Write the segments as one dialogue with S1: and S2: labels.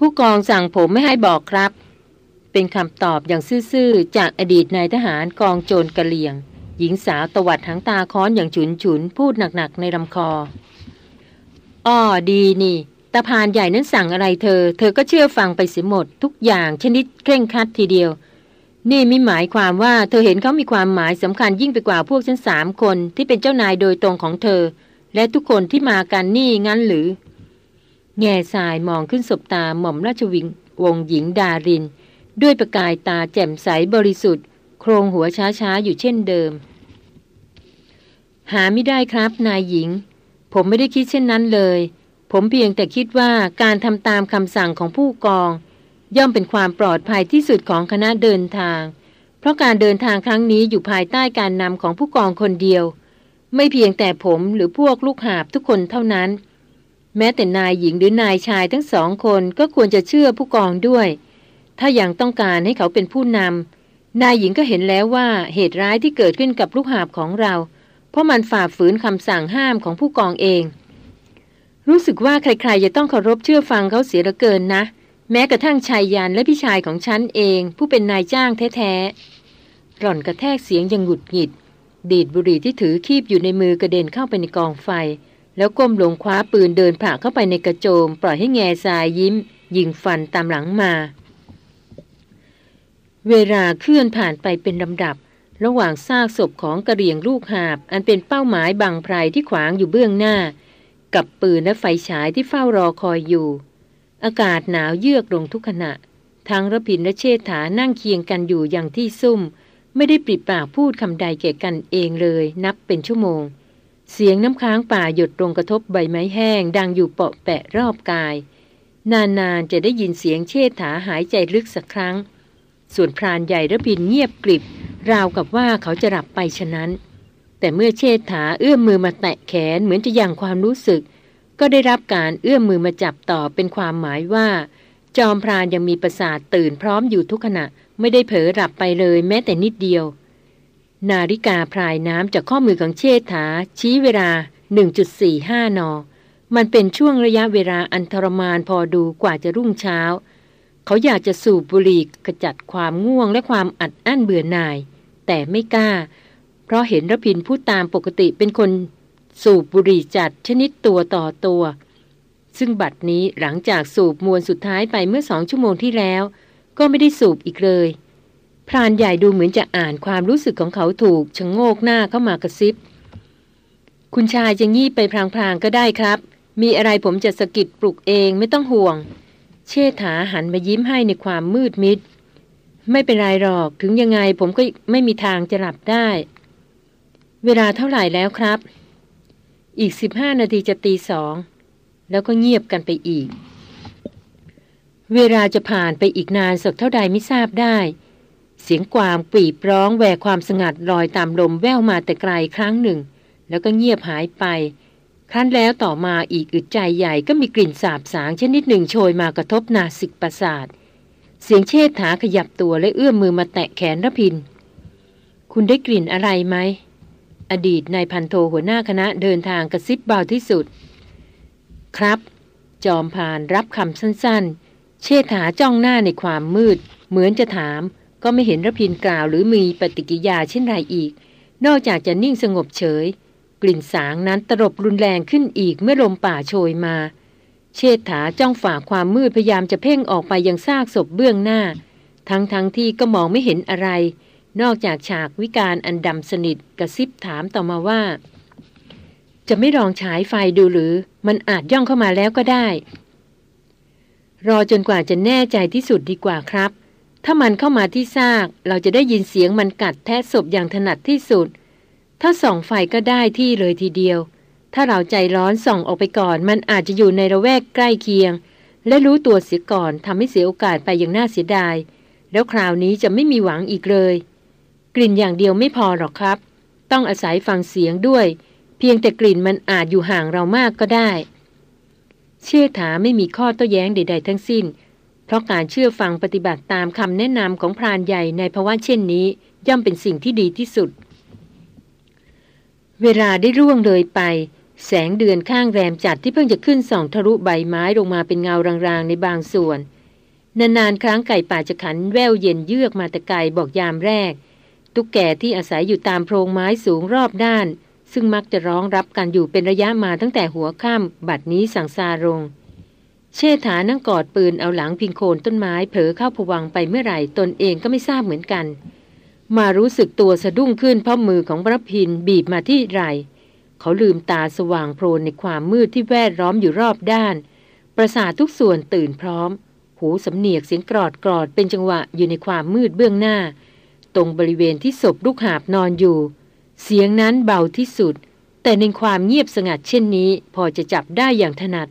S1: ผู้กองสั่งผมไม่ให้บอกครับ เป็นคำตอบอย่างซื่อๆ จากอดีตนายทหารกองโจรกะเหลี่ยง หญิงสาวตวัดหางตาค้อนอย่างฉุนฉุนพูดหนักๆ ในลำคอ อ้อดีนี่ตาพานใหญ่นั้นสั่งอะไรเธอ เธอก็เชื่อฟังไปเสียหมด ทุกอย่างชนิดเคร่งครัดทีเดียว นี่ไม่หมายความว่าเธอเห็นเขามีความหมายสำคัญยิ่งไปกว่าพวกฉันสามคนที่เป็นเจ้านายโดยตรงของเธอ และทุกคนที่มากันนี่งั้นหรือ แง่ทรายมองขึ้นสบตาหม่อมราชวิงวงหญิงดาริน ด้วยประกายตาแจ่มใสบริสุทธิ์ โครงหัวช้าๆ อยู่เช่นเดิม หาไม่ได้ครับนายหญิง ผมไม่ได้คิดเช่นนั้นเลย ผมเพียงแต่คิดว่าการทำตามคำสั่งของผู้กอง ย่อมเป็นความปลอดภัยที่สุดของคณะเดินทาง เพราะการเดินทางครั้งนี้อยู่ภายใต้การนำของผู้กองคนเดียว ไม่เพียงแต่ผมหรือพวกลูกหาบทุกคนเท่านั้น แม้แต่นายหญิงหรือนายชายทั้งสองคนก็ควรจะเชื่อผู้กองด้วย ถ้ายังต้องการให้เขาเป็นผู้นำนายหญิงก็เห็นแล้วว่าเหตุร้ายที่เกิดขึ้นกับลูกหาบของเรา เพราะมันฝ่าฝืนคำสั่งห้ามของผู้กองเอง รู้สึกว่าใครๆจะต้องเคารพเชื่อฟังเขาเสียเหลือเกินนะ แม้กระทั่งชายยันและพี่ชายของฉันเอง ผู้เป็นนายจ้างแท้ๆหล่อนกระแทกเสียงยังหงุดหงิด ดีดบุหรี่ที่ถือคีบอยู่ในมือกระเด็นเข้าไปในกองไฟ แล้วก้มลงคว้าปืนเดินผ่าเข้าไปในกระโจม ปล่อยให้แง่ทรายยิ้ม ยิงฟันตามหลังมา เวลาเคลื่อนผ่านไปเป็นลำดับ ระหว่างซากศพของกระเรียงลูกหาบ อันเป็นเป้าหมายบังไพรที่ขวางอยู่เบื้องหน้า กับปืนและไฟฉายที่เฝ้ารอคอยอยู่ อากาศหนาวเยือกลงทุกขณะทั้งระพินและเชษฐานั่งเคียงกันอยู่อย่างที่ซุ่ม ไม่ได้ปริปากพูดคำใดแก่กันเองเลย นับเป็นชั่วโมง เสียงน้ำค้างป่าหยดลงกระทบใบไม้แห้ง ดังอยู่เปาะแปะรอบกาย นานๆจะได้ยินเสียงเชษฐาหายใจลึกสักครั้ง ส่วนพรานใหญ่ระพินเงียบกริบ ราวกับว่าเขาจะหลับไปฉะนั้น แต่เมื่อเชษฐาเอื้อมมือมาแตะแขนเหมือนจะยังความรู้สึก ก็ได้รับการเอื้อมมือมาจับต่อเป็นความหมายว่า จอมพรานยังมีประสาทตื่นพร้อมอยู่ทุกขณะไม่ได้เผลอหลับไปเลยแม้แต่นิดเดียว นาฬิกาพรายน้ำจากข้อมือของเชษฐา ชี้เวลา 1.45 น มันเป็นช่วงระยะเวลาอันทรมานพอดูกว่าจะรุ่งเช้า เขาอยากจะสูบบุหรี่ขจัดความง่วงและความอัดอั้นเบื่อหน่าย แต่ไม่กล้า เพราะเห็นระพินผู้ตามปกติเป็นคนสูบบุหรี่จัดชนิดตัวต่อตัว ซึ่งบัดนี้หลังจากสูบมวลสุดท้ายไปเมื่อสองชั่วโมงที่แล้ว ก็ไม่ได้สูบอีกเลย พรานใหญ่ดูเหมือนจะอ่านความรู้สึกของเขาถูกชะโงกหน้าเข้ามากระซิบ คุณชายจะงีบไปพลางๆก็ได้ครับ มีอะไรผมจะสะกิดปลุกเองไม่ต้องห่วง เชษฐาหันมายิ้มให้ในความมืดมิด ไม่เป็นไรหรอกถึงยังไงผมก็ไม่มีทางจะหลับได้ เวลาเท่าไหร่แล้วครับ อีกสิบห้านาทีจะตีสอง แล้วก็เงียบกันไปอีก เวลาจะผ่านไปอีกนานสักเท่าใดไม่ทราบได้ เสียงกวางปีบร้องแหวความสงัดลอยตามลมแว่วมาแต่ไกลครั้งหนึ่ง แล้วก็เงียบหายไป ครั้นแล้วต่อมาอีกอึดใจใหญ่ก็มีกลิ่นสาบสางชนิดหนึ่งโชยมากระทบนาสิกประสาท เสียงเชษฐาขยับตัวและเอื้อมมือมาแตะแขนรพิน คุณได้กลิ่นอะไรไหม อดีตนายพันโทหัวหน้าคณะเดินทางกระซิบเบาที่สุด ครับ จอมพานรับคำสั้นๆ เชษฐาจ้องหน้าในความมืด เหมือนจะถาม ก็ไม่เห็นรพินกล่าวหรือมีปฏิกิยาเช่นไรอีก นอกจากจะนิ่งสงบเฉย กลิ่นสางนั้นตรบรุนแรงขึ้นอีกเมื่อลมป่าโชยมา เชษฐาจ้องฝ่าความมืดพยายามจะเพ่งออกไปยังซากศพเบื้องหน้า ทั้งทั้งที่ก็มองไม่เห็นอะไร นอกจากฉากวิการอันดำสนิทกระซิบถามต่อมาว่า จะไม่ลองฉายไฟดูหรือ มันอาจย่องเข้ามาแล้วก็ได้ รอจนกว่าจะแน่ใจที่สุดดีกว่าครับ ถ้ามันเข้ามาที่ซาก เราจะได้ยินเสียงมันกัดแทะศพอย่างถนัดที่สุด ถ้าส่องไฟก็ได้ที่เลยทีเดียว ถ้าเราใจร้อนส่องออกไปก่อน มันอาจจะอยู่ในระแวกใกล้เคียง และรู้ตัวเสียก่อนทำให้เสียโอกาสไปอย่างน่าเสียดาย แล้วคราวนี้จะไม่มีหวังอีกเลย กลิ่นอย่างเดียวไม่พอหรอกครับ ต้องอาศัยฟังเสียงด้วย เพียงแต่กลิ่นมันอาจอยู่ห่างเรามากก็ได้ เชื่อถาไม่มีข้อโต้แย้งใด ๆ ทั้งสิ้น เพราะการเชื่อฟังปฏิบัติตามคำแนะนำของพรานใหญ่ในภาวะเช่นนี้ ย่อมเป็นสิ่งที่ดีที่สุด เวลาได้ร่วงเลยไป แสงเดือนข้างแรมจัดที่เพิ่งจะขึ้นส่องทะลุใบไม้ลงมาเป็นเงารางๆในบางส่วน นานๆครั้งไก่ป่าจะขันแววเย็นเยือกมาแต่ไกลบอกยามแรก ตุ๊กแกที่อาศัยอยู่ตามโพรงไม้สูงรอบด้าน ซึ่งมักจะร้องรับกันอยู่เป็นระยะมาตั้งแต่หัวค่ำบัดนี้สังซาลง เชษฐานั่งกอดปืนเอาหลังพิงโคนต้นไม้เผลอเข้าผวังไปเมื่อไหร่ตนเองก็ไม่ทราบเหมือนกัน มารู้สึกตัวสะดุ้งขึ้นเพราะมือของพระพินบีบมาที่ไหล่เขาลืมตาสว่างโพลนในความมืดที่แวดล้อมอยู่รอบด้าน ประสาททุกส่วนตื่นพร้อม หูสำเนียกเสียงกรอดกรอดเป็นจังหวะอยู่ในความมืดเบื้องหน้า ตรงบริเวณที่ศพลูกหาบนอนอยู่ เสียงนั้นเบาที่สุด แต่ในความเงียบสงัดเช่นนี้ พอจะจับได้อย่างถนัด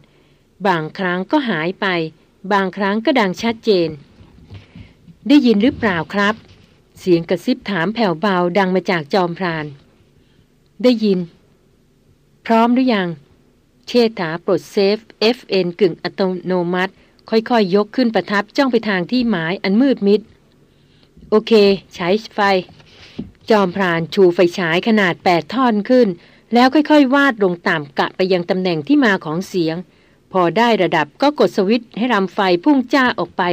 S1: บางครั้งก็หายไป บางครั้งก็ดังชัดเจน ได้ยินหรือเปล่าครับ เสียงกระซิบถามแผ่วเบาดังมาจากจอมพราน ได้ยิน พร้อมหรือยัง เชษฐาปลดเซฟ FN กึ่งอัตโนมัติ ค่อยๆยยกขึ้นประทับจ้องไปทางที่หมายอันมืดมิด โอเค ใช้ไฟ จอมพรานชูไฟฉายขนาดแปดท่อนขึ้น แล้วค่อยๆ วาดลงต่ำกะไปยังตำแหน่งที่มาของเสียง อได้ระดับก็กดสวิตช์ให้รำไฟพุ่งจ้าออกไป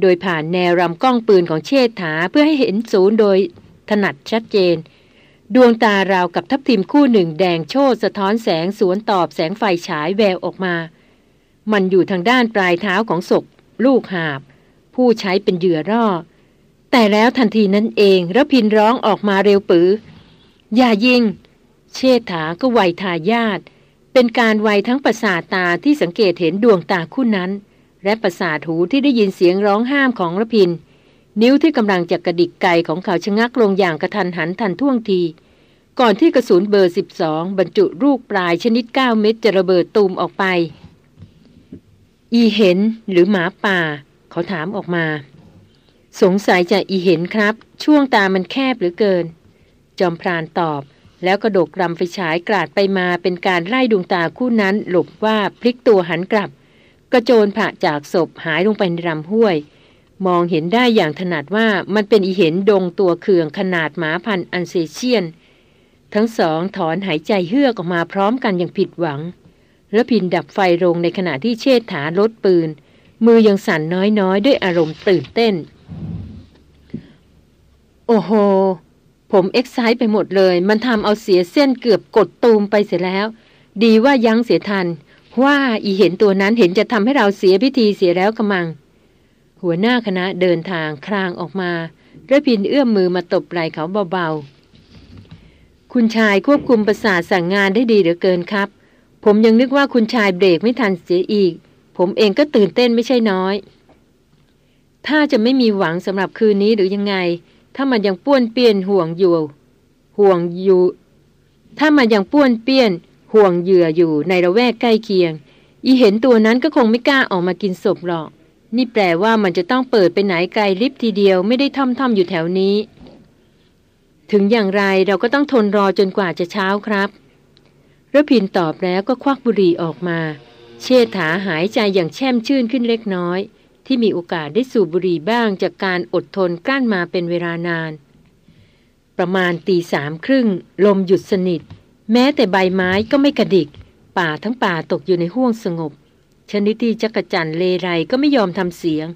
S1: โดยผ่านแนวรำกล้องปืนของเชษฐาเพื่อให้เห็นศูนย์โดยถนัดชัดเจน ดวงตาราวกับทับทิมคู่หนึ่งแดงโชดสะท้อนแสงสวนตอบแสงไฟฉายแววออกมา มันอยู่ทางด้านปลายเท้าของศพ ลูกหาบ ผู้ใช้เป็นเหยื่อร่อ แต่แล้วทันทีนั้นเองระพินร้องออกมาเร็วปือ อย่ายิง เชษฐาก็ไวทายาท เป็นการไวทั้งประสาทตาที่สังเกตเห็นดวงตาคู่นั้น และประสาทหูที่ได้ยินเสียงร้องห้ามของระพิน นิ้วที่กำลังจะกระดิกไกของเขาชะงักลงอย่างกระทันหันทันท่วงที ก่อนที่กระสุนเบอร์ 12 บรรจุลูกปลายชนิด 9 เม็ดจะระเบิดตูมออกไป อีเห็นหรือหมาป่า เขาถามออกมา สงสัยจะอีเห็นครับ ช่วงตามันแคบหรือเกิน จอมพรานตอบ แล้วกระดกลำไฟฉายกราดไปมาเป็นการไล่ดวงตาคู่นั้น หลบว่าพลิกตัวหันกลับ กระโจนผ่าจากศพหายลงไปในลำห้วย มองเห็นได้อย่างถนัดว่ามันเป็นอีเห็นดงตัวเคืองขนาดหมาพันอันเซเชียน ทั้งสองถอนหายใจเฮือกออกมาพร้อมกันอย่างผิดหวัง แล้วพินดับไฟลงในขณะที่เชษฐาลดปืน มือยังสั่นน้อยๆ ด้วยอารมณ์ตื่นเต้น โอ้โห ผมเอ็กไซต์ไปหมดเลย มันทำเอาเสียเส้นเกือบกดตูมไปเสียแล้ว ดีว่ายั้งเสียทัน ว่าอีเห็นตัวนั้นเห็นจะทำให้เราเสียพิธีเสียแล้วกระมัง หัวหน้าคณะเดินทางคลางออกมาระพินเอื้อมมือมาตบไหล่เขาเบาๆ คุณชายควบคุมประสาทสั่งงานได้ดีเหลือเกินครับ ผมยังนึกว่าคุณชายเบรกไม่ทันเสียอีก ผมเองก็ตื่นเต้นไม่ใช่น้อย ถ้าจะไม่มีหวังสำหรับคืนนี้หรือยังไง ถ้ามันยังป้วนเปี้ยนห่วงอยู่ ห่วงอยู่ ถ้ามันยังป้วนเปี้ยน ห่วงเหยื่ออยู่ในระแวกใกล้เคียง อีเห็นตัวนั้นก็คงไม่กล้าออกมากินศพหรอก นี่แปลว่ามันจะต้องเปิดไปไหนไกลลิฟทีเดียวไม่ได้ท่อมท่อมอยู่แถวนี้ ถึงอย่างไรเราก็ต้องทนรอจนกว่าจะเช้าครับระพินตอบแล้วก็ควักบุหรี่ออกมา เชษฐาหายใจอย่างแช่มชื่นขึ้นเล็กน้อย ที่มีโอกาสได้สูบบุหรี่บ้างจากการอดทนกลั้นมาเป็นเวลานาน ประมาณตีสามครึ่ง ลมหยุดสนิท แม้แต่ใบไม้ก็ไม่กระดิก ป่าทั้งป่าตกอยู่ในห้วงสงบ ชนิดที่จักจั่นเลไรก็ไม่ยอมทำเสียง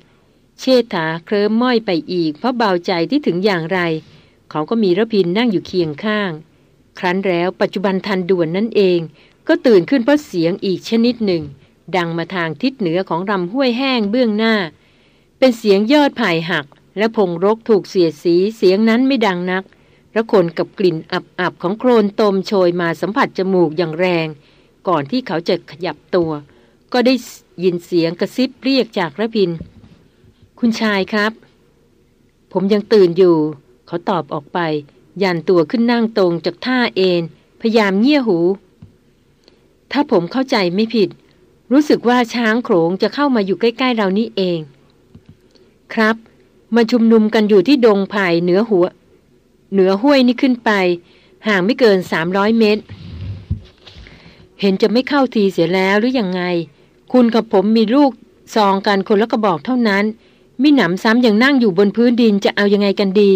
S1: เชษฐาเคลิ้มม้อยไปอีก เพราะเบาใจที่ถึงอย่างไร เขาก็มีระพินนั่งอยู่เคียงข้าง ครั้นแล้วปัจจุบันทันด่วนนั่นเอง ก็ตื่นขึ้นเพราะเสียงอีกชนิดหนึ่ง ดังมาทางทิศเหนือของลำห้วยแห้งเบื้องหน้า เป็นเสียงยอดไผ่หัก และพงรกถูกเสียดสีเสียงนั้นไม่ดังนักระคนกับกลิ่นอับๆของโคลนตมโชยมาสัมผัสจมูกอย่างแรง ก่อนที่เขาจะขยับตัว ก็ได้ยินเสียงกระซิบเรียกจากระพิน คุณชายครับ ผมยังตื่นอยู่ เขาตอบออกไป ยันตัวขึ้นนั่งตรงจากท่าเอนพยายามเงี่ยหู ถ้าผมเข้าใจไม่ผิด รู้สึกว่าช้างโขงจะเข้ามาอยู่ใกล้ ๆ เรานี่เอง ครับ มาชุมนุมกันอยู่ที่ดงไผ่เหนือหัว เหนือห้วยนี่ขึ้นไป ห่างไม่เกินสามร้อยเมตร เห็นจะไม่เข้าทีเสียแล้วหรืออยังไง คุณกับผมมีลูกซองกันคนละกระบอกเท่านั้นมิหนำซ้ำยังนั่งอยู่บนพื้นดินจะเอายังไงกันดี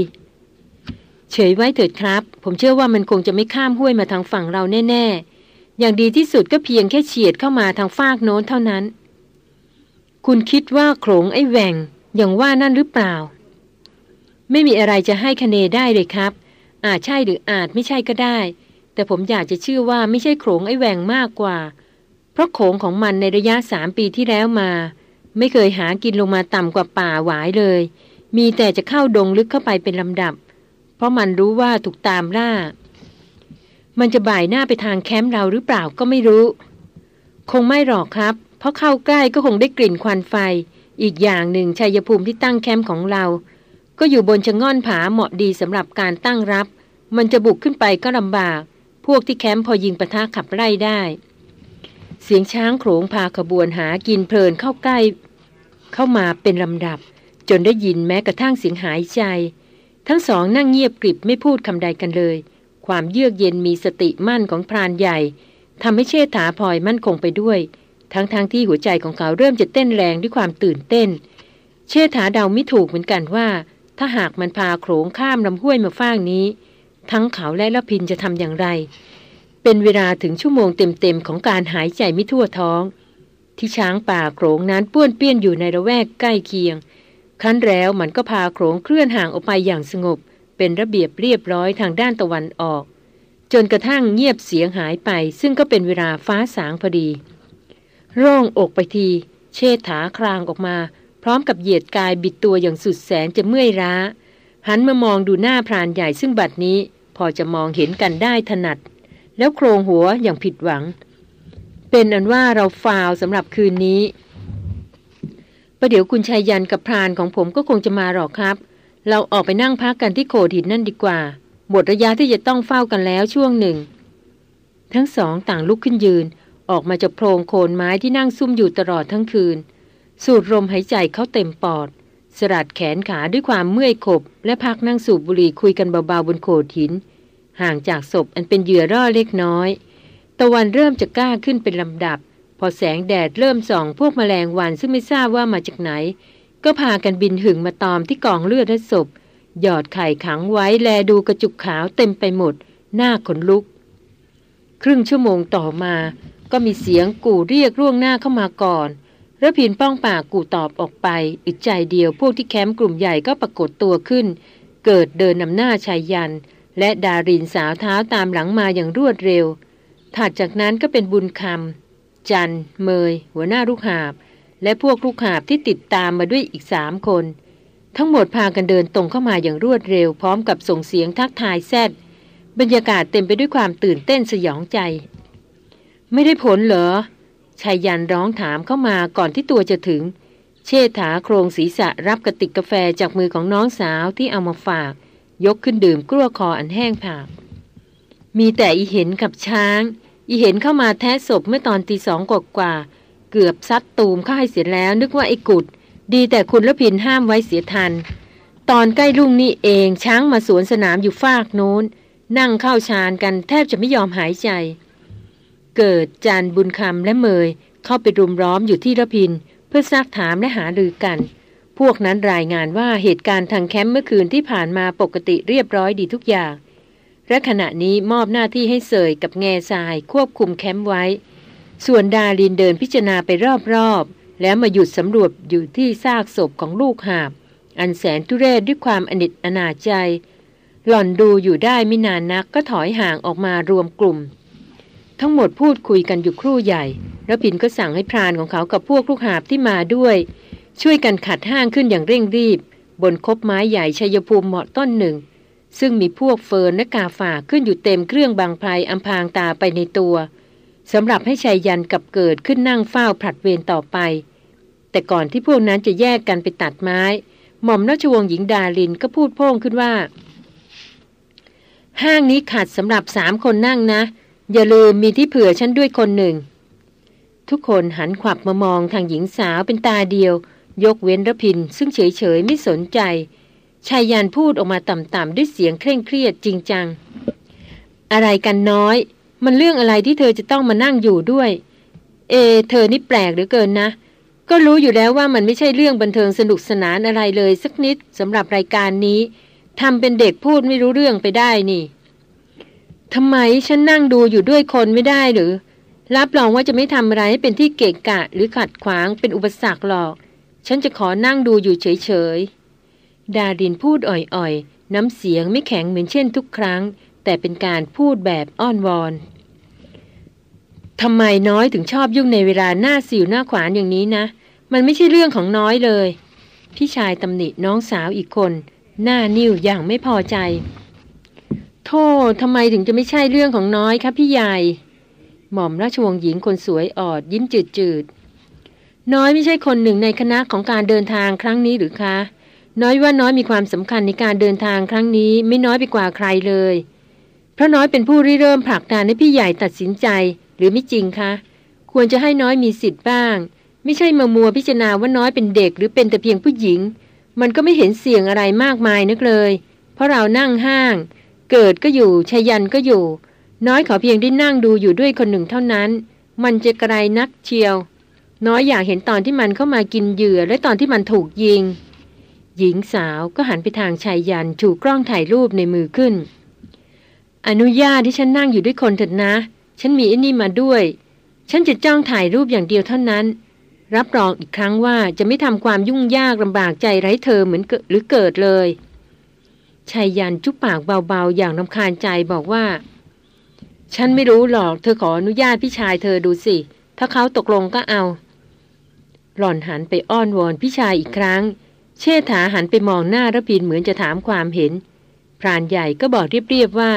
S1: เฉยไว้เถิดครับ ผมเชื่อว่ามันคงจะไม่ข้ามห้วยมาทางฝั่งเราแน่ ๆ อย่างดีที่สุดก็เพียงแค่เฉียดเข้ามาทางฟากโน้นเท่านั้น คุณคิดว่าโขงไอ้แหว่งอย่างว่านั่นหรือเปล่า ไม่มีอะไรจะให้คะเนได้เลยครับ อาจใช่หรืออาจไม่ใช่ก็ได้ แต่ผมอยากจะเชื่อว่าไม่ใช่โขงไอ้แหว่งมากกว่า เพราะโขงของมันในระยะสามปีที่แล้วมา ไม่เคยหากินลงมาต่ำกว่าป่าหวายเลย มีแต่จะเข้าดงลึกเข้าไปเป็นลำดับ เพราะมันรู้ว่าถูกตามล่า มันจะบ่ายหน้าไปทางแคมป์เราหรือเปล่าก็ไม่รู้ คงไม่หรอกครับ เพราะเข้าใกล้ก็คงได้กลิ่นควันไฟ อีกอย่างหนึ่งชัยภูมิที่ตั้งแคมป์ของเรา ก็อยู่บนชะง่อนผาเหมาะดีสำหรับการตั้งรับ มันจะบุกขึ้นไปก็ลำบาก พวกที่แคมป์พอยิงปะทะขับไล่ได้ เสียงช้างโขงพาขบวนหากินเพลินเข้าใกล้ เข้ามาเป็นลำดับ จนได้ยินแม้กระทั่งเสียงหายใจ ทั้งสองนั่งเงียบกริบไม่พูดคำใดกันเลย ความเยือกเย็นมีสติมั่นของพรานใหญ่ทำให้เชษฐาพลอยมั่นคงไปด้วย ทั้งๆทที่หัวใจของเขาเริ่มจะเต้นแรงด้วยความตื่นเต้น เชษฐาเดาไม่ถูกเหมือนกันว่า ถ้าหากมันพาโขงข้ามลำห้วยมาฟางนี้ ทั้งเขาและละพินจะทำอย่างไร เป็นเวลาถึงชั่วโมงเต็มๆของการหายใจไม่ทั่วท้อง ที่ช้างป่าโขงนั้นป้วนเปี้ยนอยู่ในระแวกใกล้เคียงครั้นแล้วมันก็พาโขงเคลื่อนห่างออกไปอย่างสงบเเป็นระเบียบเรียบร้อยทางด้านตะวันออก จนกระทั่งเงียบเสียงหายไป ซึ่งก็เป็นเวลาฟ้าสางพอดีร่องอกไปที เชษฐาคลางออกมา พร้อมกับเหยียดกายบิดตัวอย่างสุดแสนจะเมื่อยร้า หันมามองดูหน้าพรานใหญ่ซึ่งบัดนี้พอจะมองเห็นกันได้ถนัด แล้วโครงหัวอย่างผิดหวัง เป็นอันว่าเราฟาวสำหรับคืนนี้ประเดี๋ยวคุณชายยันกับพรานของผมก็คงจะมาหรอกครับ เราออกไปนั่งพักกันที่โขดหินนั่นดีกว่า หมดระยะที่จะต้องเฝ้ากันแล้วช่วงหนึ่ง ทั้งสองต่างลุกขึ้นยืน ออกมาจากโพรงโคนไม้ที่นั่งซุ่มอยู่ตลอดทั้งคืน สูดลมหายใจเข้าเต็มปอด สลัดแขนขาด้วยความเมื่อยขบ และพักนั่งสูบบุหรี่คุยกันเบาๆบนโขดหิน ห่างจากศพอันเป็นเหยื่อร่อเล็กน้อย ตะวันเริ่มจะกล้าขึ้นเป็นลำดับ พอแสงแดดเริ่มส่องพวกมแมลงวันซึ่งไม่ทราบว่ามาจากไหน ก็พากันบินหึงมาตอมที่กองเลือดและศพ หยอดไข่ขังไว้แลดูกระจุกขาวเต็มไปหมด หน้าขนลุก ครึ่งชั่วโมงต่อมาก็มีเสียงกู่เรียกร่วงหน้าเข้ามาก่อนระพินป้องปากกู่ตอบออกไปอึดใจเดียวพวกที่แคมป์กลุ่มใหญ่ก็ปรากฏตัวขึ้น เกิดเดินนำหน้าชายยัน และดารินสาวเท้าตามหลังมาอย่างรวดเร็ว ถัดจากนั้นก็เป็นบุญคำจันเมย หัวหน้าลูกหาบ และพวกลูกหาบที่ติดตามมาด้วยอีกสามคน ทั้งหมดพากันเดินตรงเข้ามาอย่างรวดเร็วพร้อมกับส่งเสียงทักทายแซดบรรยากาศเต็มไปด้วยความตื่นเต้นสยองใจ ไม่ได้ผลเหรอชายยันร้องถามเข้ามาก่อนที่ตัวจะถึง เชษฐาโครงศีรษะรับกระติกกาแฟจากมือของน้องสาวที่เอามาฝาก ยกขึ้นดื่มกลั้วคออันแห้งผากมีแต่อีเห็นกับช้าง อีเห็นเข้ามาแท้ศพเมื่อตอนตีสองกว่า เกือบซัดตูมเข้าให้เสียแล้ว นึกว่าไอ้กุด ดีแต่คุณละพินห้ามไว้เสียทัน ตอนใกล้รุ่งนี่เองช้างมาสวนสนามอยู่ฟากโน้น นั่งเข้าชานกันแทบจะไม่ยอมหายใจ เกิดจานบุญคำและเมยเข้าไปรุมร้อมอยู่ที่ระพิน เพื่อซักถามและหารือกัน พวกนั้นรายงานว่าเหตุการณ์ทางแคมป์เมื่อคืนที่ผ่านมาปกติเรียบร้อยดีทุกอย่างและขณะนี้มอบหน้าที่ให้เสยกับแง่ทรายควบคุมแคมป์ไว้ ส่วนดาลินเดินพิจารณาไปรอบๆ แล้วมาหยุดสำรวจอยู่ที่ซากศพของลูกหาบ อันแสนทุเรศด้วยความอนิจอนาใจ หล่อนดูอยู่ได้ไม่นานนักก็ถอยห่างออกมารวมกลุ่ม ทั้งหมดพูดคุยกันอยู่ครู่ใหญ่ แล้วผินก็สั่งให้พรานของเขากับพวกลูกหาบที่มาด้วย ช่วยกันขัดห้างขึ้นอย่างเร่งรีบ บนคบไม้ใหญ่ชัยภูมิเหมาะต้นหนึ่ง ซึ่งมีพวกเฟิร์นและกาฝาขึ้นอยู่เต็มเครื่องบางไพรอัมพางตาไปในตัว สำหรับให้ชายยันกับเกิดขึ้นนั่งเฝ้าผลัดเวรต่อไป แต่ก่อนที่พวกนั้นจะแยกกันไปตัดไม้ หม่อมราชวงศ์หญิงดาลินก็พูดโพ่งขึ้นว่า ห้างนี้ขัดสำหรับสามคนนั่งนะ อย่าลืมมีที่เผื่อฉันด้วยคนหนึ่ง ทุกคนหันขวับมามองทางหญิงสาวเป็นตาเดียว ยกเว้นระพิน ซึ่งเฉยๆไม่สนใจชายยันพูดออกมาต่ำๆด้วยเสียงเคร่งเครียดจริงจัง อะไรกันน้อย มันเรื่องอะไรที่เธอจะต้องมานั่งอยู่ด้วย เอ เธอนี่แปลกเหลือเกินนะ ก็รู้อยู่แล้วว่ามันไม่ใช่เรื่องบันเทิงสนุกสนานอะไรเลยสักนิดสำหรับรายการนี้ทำเป็นเด็กพูดไม่รู้เรื่องไปได้นี่ทำไมฉันนั่งดูอยู่ด้วยคนไม่ได้หรือ รับรองว่าจะไม่ทำอะไรให้เป็นที่เกะกะ หรือขัดขวางเป็นอุปสรรคหรอก ฉันจะขอนั่งดูอยู่เฉยๆ ดารินพูดอ่อยๆ น้ำเสียงไม่แข็งเหมือนเช่นทุกครั้ง แต่เป็นการพูดแบบอ้อนวอนทำไมน้อยถึงชอบยุ่งในเวลาหน้าสิวหน้าขวานอย่างนี้นะ มันไม่ใช่เรื่องของน้อยเลย พี่ชายตำหนิน้องสาวอีกคน หน้านิ่วอย่างไม่พอใจ โทษทำไมถึงจะไม่ใช่เรื่องของน้อยคะพี่ใหญ่ หม่อมราชวงศ์หญิงคนสวยออดยิ้มจืดจืดน้อยไม่ใช่คนหนึ่งในคณะของการเดินทางครั้งนี้หรือคะ น้อยว่าน้อยมีความสำคัญในการเดินทางครั้งนี้ ไม่น้อยไปกว่าใครเลย พราะน้อยเป็นผู้ริเริ่มผลักดันให้พี่ใหญ่ตัดสินใจ หรือไม่จริงคะ ควรจะให้น้อยมีสิทธิ์บ้าง ไม่ใช่มามัวพิจารณาว่าน้อยเป็นเด็กหรือเป็นแต่เพียงผู้หญิง มันก็ไม่เห็นเสี่ยงอะไรมากมายนักเลย เพราะเรานั่งห้าง เกิดก็อยู่ชายันก็อยู่ น้อยขอเพียงได้นั่งดูอยู่ด้วยคนหนึ่งเท่านั้น มันจะไกลนักเชียว น้อยอยากเห็นตอนที่มันเข้ามากินเหยื่อและตอนที่มันถูกยิง หญิงสาวก็หันไปทางชายยันถูกกล้องถ่ายรูปในมือขึ้น อนุญาตที่ฉันนั่งอยู่ด้วยคนเถิดนะ ฉันมีอ้นี่มาด้วย ฉันจะจ้องถ่ายรูปอย่างเดียวเท่านั้น รับรองอีกครั้งว่าจะไม่ทำความยุ่งยากลำบากใจไร้เธอเหมือนหรือเกิดเลยชายยันจุปปากเบาๆ อย่างน้ำคาญใจบอกว่า ฉันไม่รู้หรอก เธอขออนุญาตพี่ชายเธอดูสิ ถ้าเขาตกลงก็เอา หล่อนหันไปอ้อนวอนพี่ชายอีกครั้ง เชษฐาหันไปมองหน้าระพินเหมือนจะถามความเห็น พรานใหญ่ก็บอกเรียบๆว่า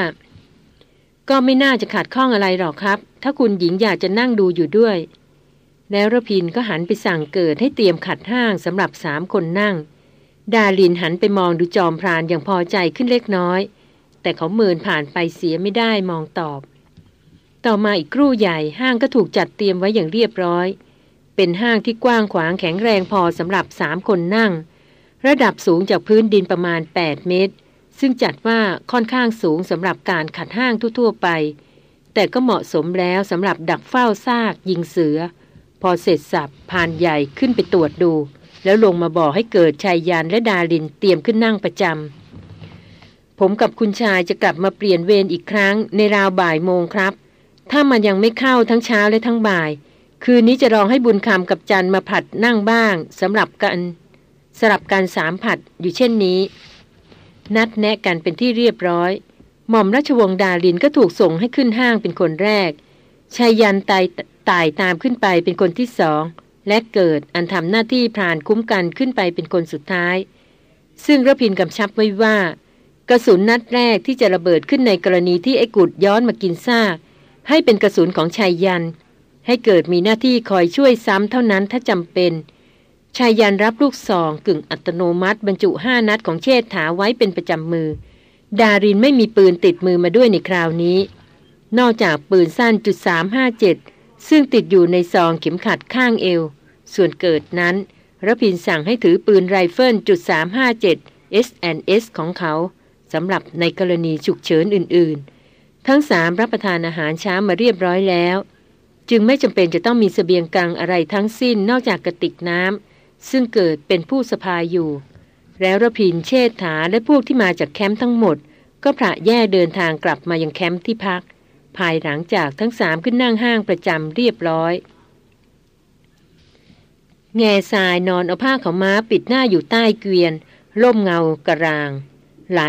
S1: ก็ไม่น่าจะขาดข้องอะไรหรอกครับ ถ้าคุณหญิงอยากจะนั่งดูอยู่ด้วย แล้วระพินก็หันไปสั่งเกิดให้เตรียมขัดห้างสำหรับสามคนนั่ง ดาลินหันไปมองดูจอมพรานอย่างพอใจขึ้นเล็กน้อย แต่เขาเมินผ่านไปเสียไม่ได้มองตอบ ต่อมาอีกครู่ใหญ่ห้างก็ถูกจัดเตรียมไว้อย่างเรียบร้อย เป็นห้างที่กว้างขวางแข็งแรงพอสำหรับสามคนนั่ง ระดับสูงจากพื้นดินประมาณ 8 เมตร ซึ่งจัดว่าค่อนข้างสูงสำหรับการขัดห้างทั่วๆไป แต่ก็เหมาะสมแล้วสำหรับดักเฝ้าซากยิงเสือ พอเสร็จสับพานใหญ่ขึ้นไปตรวจดู แล้วลงมาบอกให้เกิดชายยานและดาลินเตรียมขึ้นนั่งประจำผมกับคุณชายจะกลับมาเปลี่ยนเวรอีกครั้งในราวบ่ายโมงครับ ถ้ามันยังไม่เข้าทั้งเช้าและทั้งบ่าย คืนนี้จะลองให้บุญคำกับจันมาผัดนั่งบ้างสำหรับกันสลับการสามผัดอยู่เช่นนี้ นัดแนะกันเป็นที่เรียบร้อย หม่อมราชวงศ์ดาลินก็ถูกส่งให้ขึ้นห้างเป็นคนแรกชายยันตายตายตามขึ้นไปเป็นคนที่สอง และเกิดอันทำหน้าที่พรานคุ้มกันขึ้นไปเป็นคนสุดท้าย ซึ่งระพินกำชับไว้ว่า กระสุนนัดแรกที่จะระเบิดขึ้นในกรณีที่ไอ้กุดย้อนมากินซาก ให้เป็นกระสุนของชายยัน ให้เกิดมีหน้าที่คอยช่วยซ้ำเท่านั้นถ้าจำเป็น ชายยันรับลูกซองกึ่งอัตโนมัติบรรจุห้านัดของเชษฐาไว้เป็นประจำมือ ดารินไม่มีปืนติดมือมาด้วยในคราวนี้ นอกจากปืนสั้นจุดสามห้าเจ็ดซึ่งติดอยู่ในซองเข็มขัดข้างเอว ส่วนเกิดนั้นรพินทร์สั่งให้ถือปืนไรเฟิลจุดสามห้าเจ็ด S&S ของเขาสำหรับในกรณีฉุกเฉินอื่นๆ ทั้งสามรับประทานอาหารเช้ามาเรียบร้อยแล้ว จึงไม่จำเป็นจะต้องมีเสบียงกรังอะไรทั้งสิ้นนอกจากกระติกน้ำ ซึ่งเกิดเป็นผู้สะพายอยู่ แล้วรพินทร์เชษฐาและพวกที่มาจากแคมป์ทั้งหมด ก็ผละแยกเดินทางกลับมายังแคมป์ที่พัก ภายหลังจากทั้งสามขึ้นนั่งห้างประจำเรียบร้อยแง่ทรายนอนเอาผ้าขาม้าปิดหน้าอยู่ใต้เกวียน ร่มเงากระราง ไหล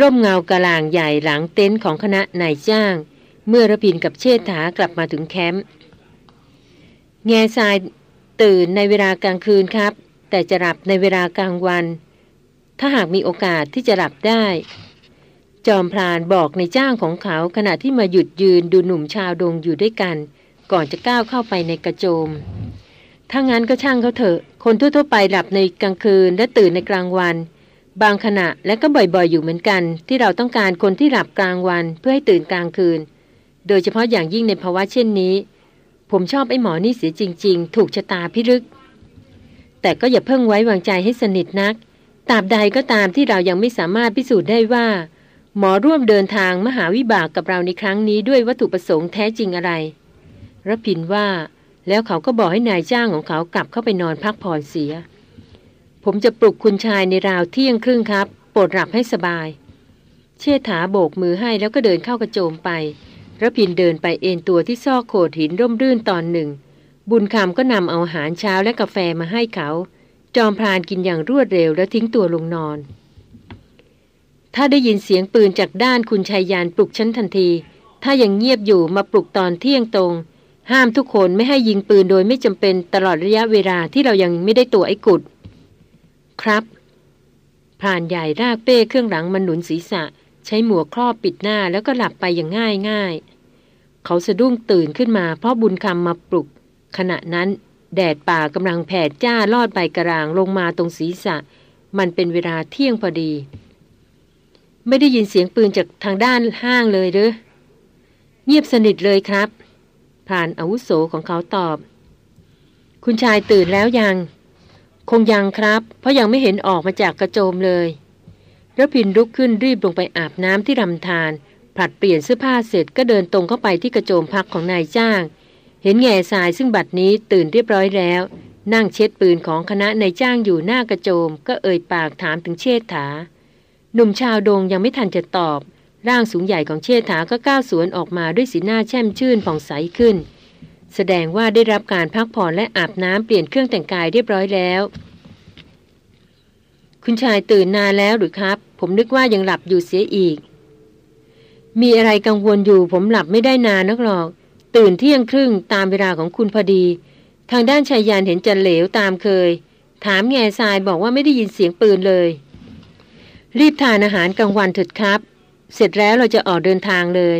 S1: ร่มเงากระรางใหญ่หลังเต็นท์ของคณะนายจ้าง เมื่อระพินกับเชษฐากลับมาถึงแคมป์แง่ทราย ตื่นในเวลากลางคืนครับ แต่จะหลับในเวลากลางวัน ถ้าหากมีโอกาสที่จะหลับได้ จอมพรานบอกในจ้างของเขาขณะที่มาหยุดยืนดูหนุ่มชาวดงอยู่ด้วยกัน ก่อนจะก้าวเข้าไปในกระโจม ถ้างั้นก็ช่างเขาเถอะ คนทั่วๆไปหลับในกลางคืนและตื่นในกลางวัน บางขณะและก็บ่อยๆอยู่เหมือนกัน ที่เราต้องการคนที่หลับกลางวันเพื่อให้ตื่นกลางคืน โดยเฉพาะอย่างยิ่งในภาวะเช่นนี้ ผมชอบไอ้หมอนี่เสียจริง ๆ ถูกชะตาพิรึก แต่ก็อย่าเพิ่งไว้วางใจให้สนิทนักตราบใดก็ตามที่เรายังไม่สามารถพิสูจน์ได้ว่า หมอร่วมเดินทางมหาวิบากกับเราในครั้งนี้ด้วยวัตถุประสงค์แท้จริงอะไรรพินว่า แล้วเขาก็บอกให้นายจ้างของเขากลับเข้าไปนอนพักผ่อนเสีย ผมจะปลุกคุณชายในราวเที่ยงครึ่งครับ โปรดหลับให้สบาย เชษฐาโบกมือให้แล้วก็เดินเข้ากระโจมไป ระพินเดินไปเอนตัวที่ซอกโขดหินร่มรื่นตอนหนึ่ง บุญคำก็นำเอาอาหารเช้าและกาแฟมาให้เขา จอมพรานกินอย่างรวดเร็วแล้วทิ้งตัวลงนอน ถ้าได้ยินเสียงปืนจากด้านคุณชายยานปลุกฉันทันที ถ้ายังเงียบอยู่มาปลุกตอนเที่ยงตรง ห้ามทุกคนไม่ให้ยิงปืนโดยไม่จำเป็นตลอดระยะเวลาที่เรายังไม่ได้ตัวไอ้กุด ครับพรานใหญ่รากเป้เครื่องหลังมันหนุนศีรษะ ใช้หมวกครอบปิดหน้าแล้วก็หลับไปอย่างง่ายง่ายเขาสะดุ้งตื่นขึ้นมาเพราะบุญคำมาปลุก ขณะนั้น แดดป่ากำลังแผดจ้าลอดใบกระรางลงมาตรงศีรษะ มันเป็นเวลาเที่ยงพอดี ไม่ได้ยินเสียงปืนจากทางด้านห้างเลยหรือเงียบสนิทเลยครับ ผ่านอาวุโสของเขาตอบ คุณชายตื่นแล้วยัง คงยังครับ เพราะยังไม่เห็นออกมาจากกระโจมเลย ระพินลุกขึ้นรีบลงไปอาบน้ำที่ลำธารผลัดเปลี่ยนเสื้อผ้าเสร็จก็เดินตรงเข้าไปที่กระโจมพักของนายจ้าง เห็นแง่ทรายซึ่งบัดนี้ตื่นเรียบร้อยแล้ว นั่งเช็ดปืนของคณะนายจ้างอยู่หน้ากระโจม ก็เอ่ยปากถามถึงเชษฐา หนุ่มชาวดงยังไม่ทันจะตอบ ร่างสูงใหญ่ของเชษฐาก็ก้าวสวนออกมาด้วยสีหน้าแช่มชื่นผ่องใสขึ้น แสดงว่าได้รับการพักผ่อนและอาบน้ำเปลี่ยนเครื่องแต่งกายเรียบร้อยแล้ว คุณชายตื่นนานแล้วหรือครับ ผมนึกว่ายังหลับอยู่เสียอีก มีอะไรกังวลอยู่ผมหลับไม่ได้นานนักหรอก ตื่นเที่ยงครึ่งตามเวลาของคุณพอดี ทางด้านชายยานเห็นจันเหลวตามเคย ถามแง่ทรายบอกว่าไม่ได้ยินเสียงปืนเลย รีบทานอาหารกลางวันเถิดครับ เสร็จแล้วเราจะออกเดินทางเลย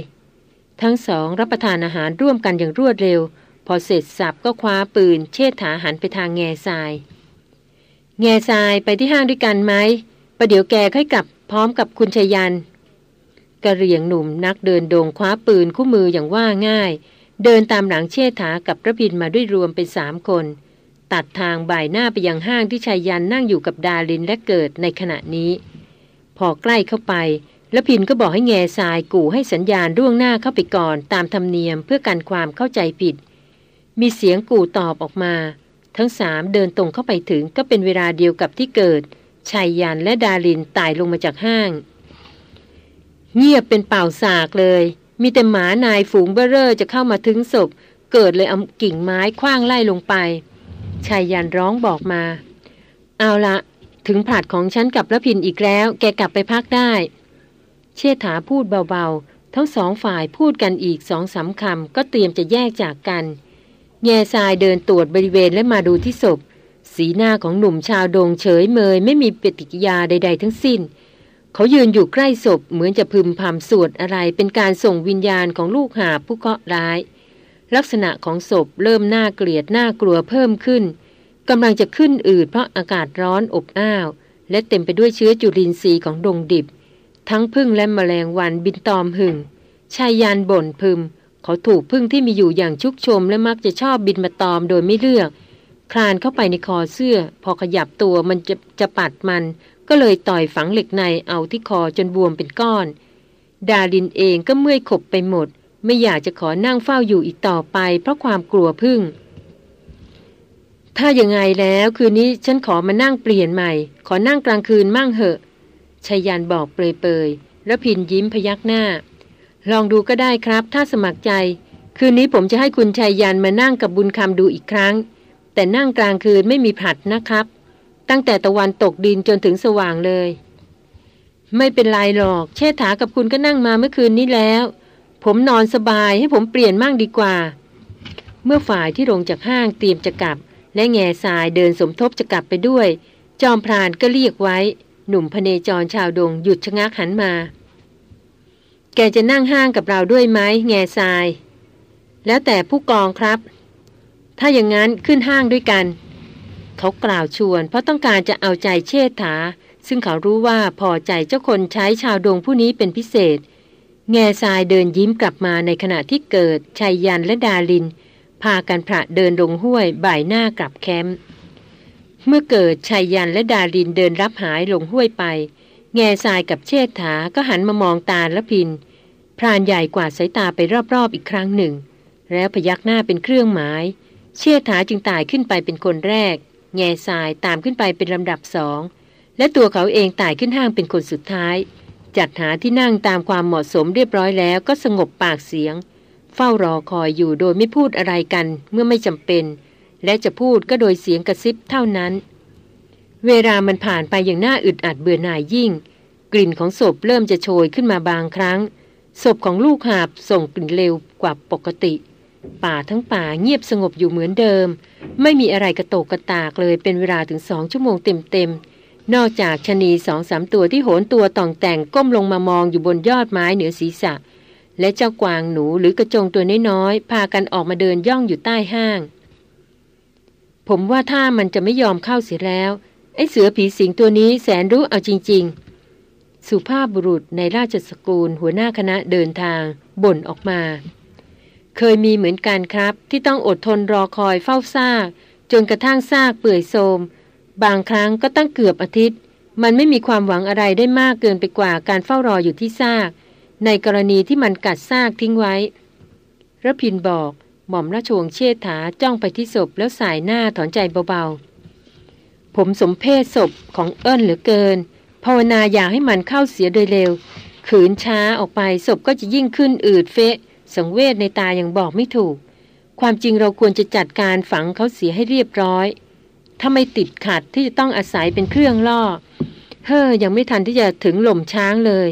S1: ทั้งสองรับประทานอาหารร่วมกันอย่างรวดเร็ว พอเสร็จสับก็คว้าปืน เชิดถาหันไปทางแง่ทราย แง่ทรายไปที่ห้างด้วยกันไหมประเดี๋ยวแกค่อยกลับพร้อมกับคุณชยันกระเรียงหนุ่มนักเดินโดงคว้าปืนคู่มืออย่างว่าง่าย เดินตามหลังเชษฐากับระพินมาด้วยรวมเป็นสามคน ตัดทางบ่ายหน้าไปยังห้างที่ชายยันนั่งอยู่กับดาลินและเกิดในขณะนี้ พอใกล้เข้าไประพินก็บอกให้แง่ทรายกู่ให้สัญญาณร่วงหน้าเข้าไปก่อนตามธรรมเนียมเพื่อกันความเข้าใจผิด มีเสียงกู่ตอบออกมา ทั้งสามเดินตรงเข้าไปถึงก็เป็นเวลาเดียวกับที่เกิดชายยันและดารินตายลงมาจากห้าง เงียบเป็นเป่าสากเลย มีแต่หมานายฝูงเบอร์เรอจะเข้ามาถึงศพ เกิดเลยเอากิ่งไม้คว้างไล่ลงไปชายยันร้องบอกมา เอาละถึงผาดของฉันกับระพินอีกแล้ว แกกลับไปพักได้ เชษฐาพูดเบาๆ ทั้งสองฝ่ายพูดกันอีกสองสาคำก็เตรียมจะแยกจากกัน แง่ทรายเดินตรวจบริเวณและมาดูที่ศพ สีหน้าของหนุ่มชาวดงเฉยเมยไม่มีปฏิกิยาใด ๆ ทั้งสิ้น เขายืนอยู่ใกล้ศพเหมือนจะพึมพำสวดอะไรเป็นการส่งวิญญาณของลูกหาผู้เคราะห์ร้าย ลักษณะของศพเริ่มน่าเกลียดน่ากลัวเพิ่มขึ้นกำลังจะขึ้นอืดเพราะอากาศร้อนอบอ้าว และเต็มไปด้วยเชื้อจุลินทรีย์ของดงดิบ ทั้งพึ่งและแมลงวันบินตอมหึ่งชายยานบ่นพึม เขาถูกพึ่งที่มีอยู่อย่างชุกชมและมักจะชอบบินมาตอมโดยไม่เลือก คลานเข้าไปในคอเสื้อ พอขยับตัวมันจะจะปัดมัน ก็เลยต่อยฝังเหล็กในเอาที่คอจนบวมเป็นก้อน ดาลินเองก็เมื่อยขบไปหมด ไม่อยากจะขอนั่งเฝ้าอยู่อีกต่อไป เพราะความกลัวพึ่ง ถ้าอย่างไงแล้วคืนนี้ฉันขอมานั่งเปลี่ยนใหม่ ขอนั่งกลางคืนมั่งเหอะชายันบอกเปรยๆแล้วพินยิ้มพยักหน้า ลองดูก็ได้ครับ ถ้าสมัครใจ คืนนี้ผมจะให้คุณชายยันมานั่งกับบุญคำดูอีกครั้ง แต่นั่งกลางคืนไม่มีผัดนะครับ ตั้งแต่ตะวันตกดินจนถึงสว่างเลย ไม่เป็นไรหรอก เชษฐากับคุณก็นั่งมาเมื่อคืนนี้แล้ว ผมนอนสบายให้ผมเปลี่ยนมั่งดีกว่า เมื่อฝ่ายที่ลงจากห้างเตรียมจะกลับ และแง่ทรายเดินสมทบจะกลับไปด้วย จอมพรานก็เรียกไว้ หนุ่มพเนจรชาวดงหยุดชะงักหันมา แกจะนั่งห้างกับเราด้วยไหมแง่ทราย แล้วแต่ผู้กองครับ ถ้าอย่างนั้นขึ้นห้างด้วยกัน เขากล่าวชวน เพราะต้องการจะเอาใจเชษฐา ซึ่งเขารู้ว่าพอใจเจ้าคนใช้ชาวดวงผู้นี้เป็นพิเศษ แง่ทรายเดินยิ้มกลับมาในขณะที่เกิดชัยยันและดาลิน พากันพระเดินลงห้วยบ่ายหน้ากลับแคมป์เมื่อเกิดชัยยันและดาลินเดินรับหายลงห้วยไป แง่ทรายกับเชษฐาก็หันมามองตาละพิน พรานใหญ่กว่าสายตาไปรอบๆอีกครั้งหนึ่ง แล้วพยักหน้าเป็นเครื่องหมาย เชษฐาจึงตายขึ้นไปเป็นคนแรก แง่ทรายตามขึ้นไปเป็นลำดับสองและตัวเขาเองตายขึ้นห้างเป็นคนสุดท้ายจจัดหาที่นั่งตามความเหมาะสมเรียบร้อยแล้วก็สงบปากเสียง เฝ้ารอคอยอยู่โดยไม่พูดอะไรกันเมื่อไม่จำเป็น และจะพูดก็โดยเสียงกระซิบเท่านั้น เวลามันผ่านไปอย่างน่าอึดอัดเบื่อหน่ายยิ่ง กลิ่นของศพเริ่มจะโชยขึ้นมาบางครั้ง ศพของลูกหาบส่งกลิ่นเร็วกว่าปกติ ป่าทั้งป่าเงียบสงบอยู่เหมือนเดิม ไม่มีอะไรกระโตกกระตากเลยเป็นเวลาถึงสองชั่วโมงเต็มๆ นอกจากชนีสองสามตัวที่โหนตัวต่องแต่งก้มลงมามองอยู่บนยอดไม้เหนือศีรษะ และเจ้ากวางหนูหรือกระจงตัวน้อยๆพากันออกมาเดินย่องอยู่ใต้ห้าง ผมว่าถ้ามันจะไม่ยอมเข้าเสียแล้ว ไอ้เสือผีสิงตัวนี้แสนรู้เอาจริง ๆ สุภาพบุรุษในราชสกุลหัวหน้าคณะเดินทาง บ่นออกมา เคยมีเหมือนกันครับ ที่ต้องอดทนรอคอยเฝ้าซาก จนกระทั่งซากเปื่อยโทรมบางครั้งก็ตั้งเกือบอาทิตย์ มันไม่มีความหวังอะไรได้มากเกินไปกว่าการเฝ้ารออยู่ที่ซาก ในกรณีที่มันกัดซากทิ้งไว้ระพินบอก หม่อมราชวงศ์เชษฐาจ้องไปที่ศพแล้วสายหน้าถอนใจเบาๆ ผมสมเพศศพของเอิญเหลือเกิน ภาวนาอยากให้มันเข้าเสียโดยเร็ว ขืนช้าออกไปศพก็จะยิ่งขึ้นอืดเฟะ สังเวชในตายังบอกไม่ถูก ความจริงเราควรจะจัดการฝังเขาเสียให้เรียบร้อย ถ้าไม่ติดขัดที่จะต้องอาศัยเป็นเครื่องล่อ เฮ้อยังไม่ทันที่จะถึงหล่มช้างเลย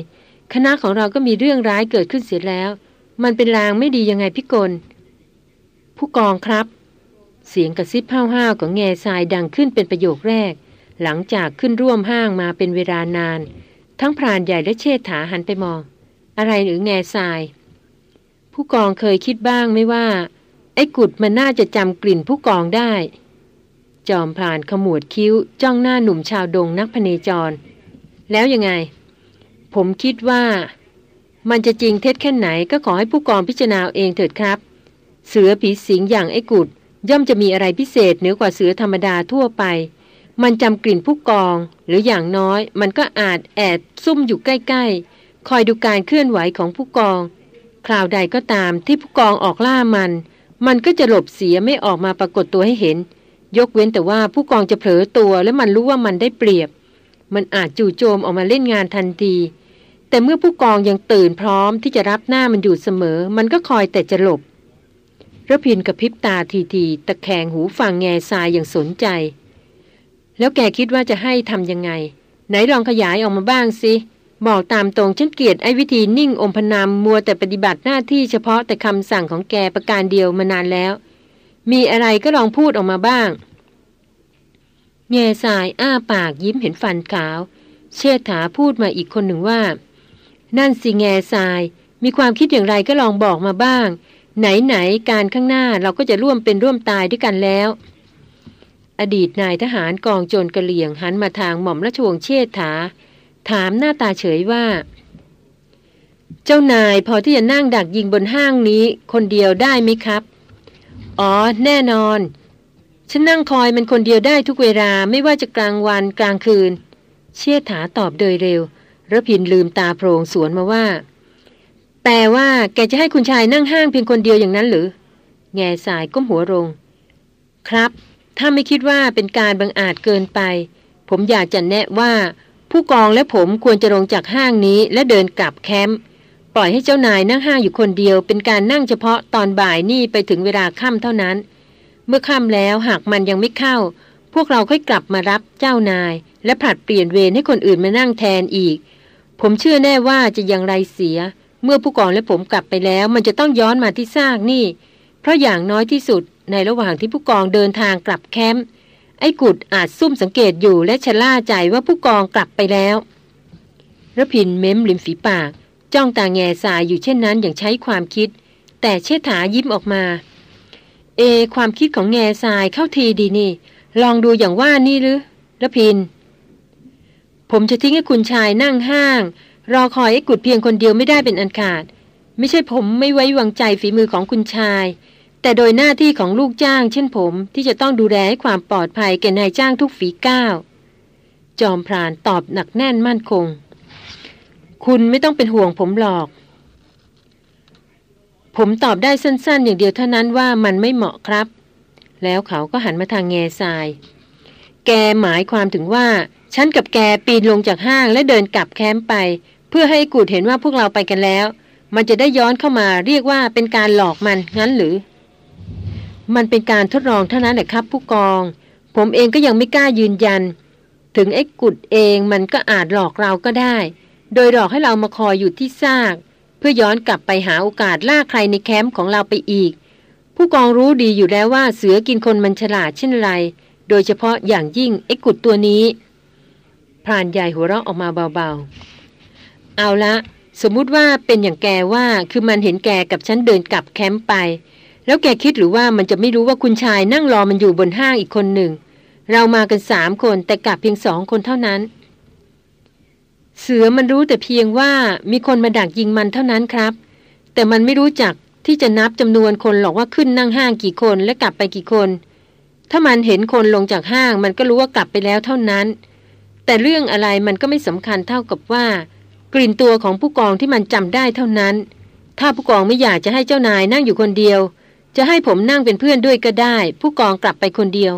S1: คณะของเราก็มีเรื่องร้ายเกิดขึ้นเสียแล้ว มันเป็นลางไม่ดียังไงพี่กลผู้กองครับ เสียงกระซิบห้าวๆของแง่ทรายดังขึ้นเป็นประโยคแรก หลังจากขึ้นร่วมห้างมาเป็นเวลานาน ทั้งพรานใหญ่และเชษฐาหันไปมอง อะไรหรือแง่ทราย ผู้กองเคยคิดบ้างไหมว่า ไอ้กุดมันน่าจะจำกลิ่นผู้กองได้ จอมพรานขมวดคิ้วจ้องหน้าหนุ่มชาวดงนักพเนจร แล้วยังไง ผมคิดว่า มันจะจริงเท็จแค่ไหนก็ขอให้ผู้กองพิจารณาเองเถิดครับ เสือผีสิงอย่างไอ้กุด ย่อมจะมีอะไรพิเศษเหนือกว่าเสือธรรมดาทั่วไป มันจำกลิ่นผู้กอง หรืออย่างน้อย มันก็อาจแอบซุ่มอยู่ใกล้ ๆ คอยดูการเคลื่อนไหวของผู้กอง คราวใดก็ตามที่ผู้กองออกล่ามัน มันก็จะหลบเสียไม่ออกมาปรากฏตัวให้เห็น ยกเว้นแต่ว่าผู้กองจะเผลอตัวและมันรู้ว่ามันได้เปรียบ มันอาจจู่โจมออกมาเล่นงานทันที แต่เมื่อผู้กองยังตื่นพร้อมที่จะรับหน้ามันอยู่เสมอ มันก็คอยแต่จะหลบ ระพินกระพริบตาทีทีตะแคงหูฟังแง่ทรายอย่างสนใจ แล้วแกคิดว่าจะให้ทำยังไง ไหนลองขยายออกมาบ้างสิ บอกตามตรงฉันเกลียดไอ้วิธีนิ่งอมพนามมัวแต่ปฏิบัติหน้าที่เฉพาะแต่คำสั่งของแกประการเดียวมานานแล้ว มีอะไรก็ลองพูดออกมาบ้าง แง่ทรายอ้าปากยิ้มเห็นฟันขาว เชษฐาพูดมาอีกคนหนึ่งว่า นั่นสิแง่ทราย มีความคิดอย่างไรก็ลองบอกมาบ้าง ไหนๆการข้างหน้าเราก็จะร่วมเป็นร่วมตายด้วยกันแล้ว อดีตนายทหารกองโจรกระเหลี่ยงหันมาทางหม่อมราชวงศ์เชษฐา ถามหน้าตาเฉยว่า เจ้านายพอที่จะนั่งดักยิงบนห้างนี้ คนเดียวได้ไหมครับ อ๋อ แน่นอน ฉันนั่งคอยมันคนเดียวได้ทุกเวลาไม่ว่าจะกลางวันกลางคืน เชษฐาตอบโดยเร็วระพินลืมตาโพรงสวนมาว่า แปลว่าแกจะให้คุณชายนั่งห้างเพียงคนเดียวอย่างนั้นหรือ แง่สายก้มหัวลง ครับ ถ้าไม่คิดว่าเป็นการบังอาจเกินไป ผมอยากจะแนะว่า ผู้กองและผมควรจะลงจากห้างนี้และเดินกลับแคมป์ ปล่อยให้เจ้านายนั่งห้างอยู่คนเดียว เป็นการนั่งเฉพาะตอนบ่ายนี่ไปถึงเวลาค่ำเท่านั้น เมื่อค่ำแล้วหากมันยังไม่เข้า พวกเราค่อยกลับมารับเจ้านาย และผลัดเปลี่ยนเวรให้คนอื่นมานั่งแทนอีก ผมเชื่อแน่ว่าจะยังไรเสีย เมื่อผู้กองและผมกลับไปแล้ว มันจะต้องย้อนมาที่ซากนี่ เพราะอย่างน้อยที่สุดในระหว่างที่ผู้กองเดินทางกลับแคมป์ไอ้กุดอาจซุ่มสังเกตอยู่และชะล่าใจว่าผู้กองกลับไปแล้วระพินเม้มริมฝีปาก จ้องตาแง่สายอยู่เช่นนั้นอย่างใช้ความคิด แต่เชษฐายิ้มออกมา เอ ความคิดของแง่ทรายเข้าทีดีนี่ ลองดูอย่างว่านี่หรือระพิน ผมจะทิ้งให้คุณชายนั่งห้าง รอคอยไอ้กุดเพียงคนเดียวไม่ได้เป็นอันขาด ไม่ใช่ผมไม่ไว้วางใจฝีมือของคุณชาย แต่โดยหน้าที่ของลูกจ้าง เช่นผมที่จะต้องดูแลให้ความปลอดภัยแก่นายจ้างทุกฝีก้าวจอมพรานตอบหนักแน่นมั่นคง คุณไม่ต้องเป็นห่วงผมหรอก ผมตอบได้สั้น ๆ อย่างเดียวเท่านั้นว่ามันไม่เหมาะครับ แล้วเขาก็หันมาทางแง่ทราย แกหมายความถึงว่า ฉันกับแกปีนลงจากห้างและเดินกลับแคมป์ไป เพื่อให้กูดเห็นว่าพวกเราไปกันแล้ว มันจะได้ย้อนเข้ามาเรียกว่าเป็นการหลอกมันงั้นหรือ มันเป็นการทดลองเท่านั้นแหละครับ ผู้กอง ผมเองก็ยังไม่กล้ายืนยัน ถึงไอ้กุดเองมันก็อาจหลอกเราก็ได้ โดยหลอกให้เรามาคอยอยู่ที่ซาก เพื่อย้อนกลับไปหาโอกาสล่าใครในแคมป์ของเราไปอีก ผู้กองรู้ดีอยู่แล้วว่าเสือกินคนมันฉลาดเช่นไร โดยเฉพาะอย่างยิ่งไอ้กุดตัวนี้พรานใหญ่หัวเราะออกมาเบาๆ เอาละ สมมุติว่าเป็นอย่างแกว่าคือมันเห็นแกกับฉันเดินกลับแคมป์ไป แล้วแกคิดหรือว่ามันจะไม่รู้ว่าคุณชายนั่งรอมันอยู่บนห้างอีกคนหนึ่ง เรามากันสามคนแต่กลับเพียงสองคนเท่านั้น เสือมันรู้แต่เพียงว่ามีคนมาดักยิงมันเท่านั้นครับ แต่มันไม่รู้จักที่จะนับจำนวนคนหรอกว่าขึ้นนั่งห้างกี่คนและกลับไปกี่คน ถ้ามันเห็นคนลงจากห้าง มันก็รู้ว่ากลับไปแล้วเท่านั้น แต่เรื่องอะไรมันก็ไม่สำคัญเท่ากับว่า กลิ่นตัวของผู้กองที่มันจำได้เท่านั้น ถ้าผู้กองไม่อยากจะให้เจ้านายนั่งอยู่คนเดียว จะให้ผมนั่งเป็นเพื่อนด้วยก็ได้ ผู้กองกลับไปคนเดียว